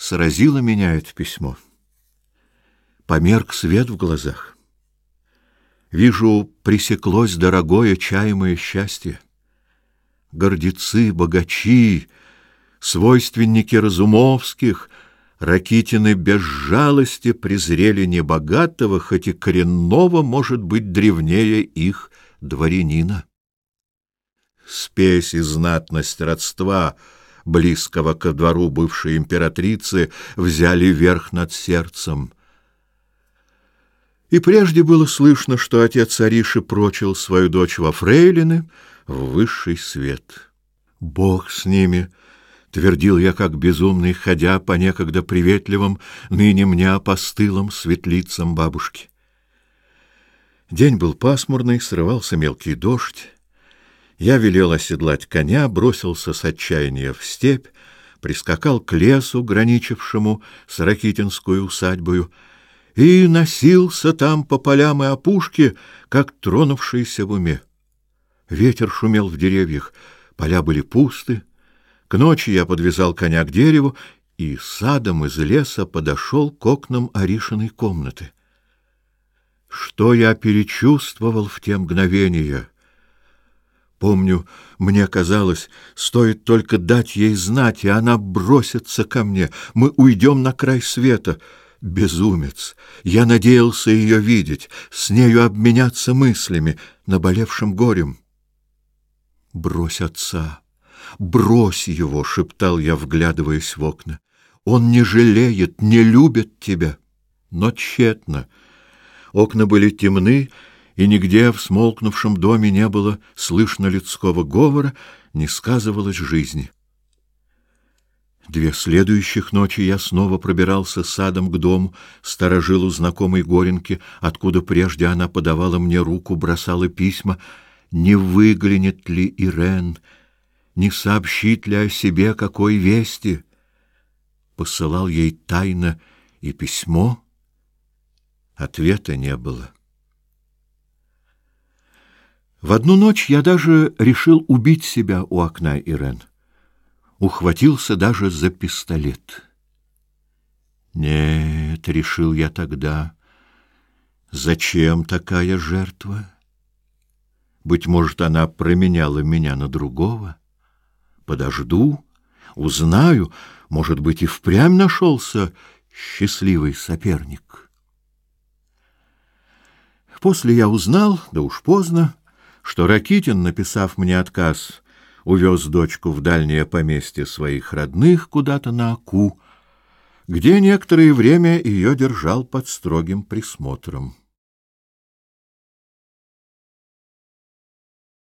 Сразило меня это письмо. Померк свет в глазах. Вижу, пресеклось дорогое чаемое счастье. Гордецы, богачи, свойственники Разумовских, Ракитины без жалости презрели небогатого, хоть и коренного, может быть, древнее их дворянина. Спесь и знатность родства — близкого ко двору бывшей императрицы, взяли верх над сердцем. И прежде было слышно, что отец Ариши прочил свою дочь во фрейлины в высший свет. «Бог с ними!» — твердил я, как безумный, ходя по некогда приветливым, ныне мне постылым светлицам бабушки. День был пасмурный, срывался мелкий дождь. Я велел оседлать коня, бросился с отчаяния в степь, прискакал к лесу, граничившему с Ракитинской усадьбою, и носился там по полям и опушке, как тронувшийся в уме. Ветер шумел в деревьях, поля были пусты. К ночи я подвязал коня к дереву и садом из леса подошел к окнам Аришиной комнаты. Что я перечувствовал в те мгновения! Помню, мне казалось, стоит только дать ей знать, и она бросится ко мне. Мы уйдем на край света. Безумец! Я надеялся ее видеть, с нею обменяться мыслями, наболевшим горем. «Брось отца! Брось его!» — шептал я, вглядываясь в окна. «Он не жалеет, не любит тебя!» Но тщетно. Окна были темны, и нигде в смолкнувшем доме не было слышно людского говора, не сказывалось жизни. Две следующих ночи я снова пробирался садом к дому, сторожил у знакомой Горенки, откуда прежде она подавала мне руку, бросала письма, не выглянет ли Ирен, не сообщит ли о себе какой вести. Посылал ей тайно и письмо, ответа не было. В одну ночь я даже решил убить себя у окна Ирен. Ухватился даже за пистолет. Нет, решил я тогда, зачем такая жертва? Быть может, она променяла меня на другого. Подожду, узнаю, может быть, и впрямь нашелся счастливый соперник. После я узнал, да уж поздно, что Ракитин, написав мне отказ, увез дочку в дальнее поместье своих родных куда-то на Аку, где некоторое время ее держал под строгим присмотром.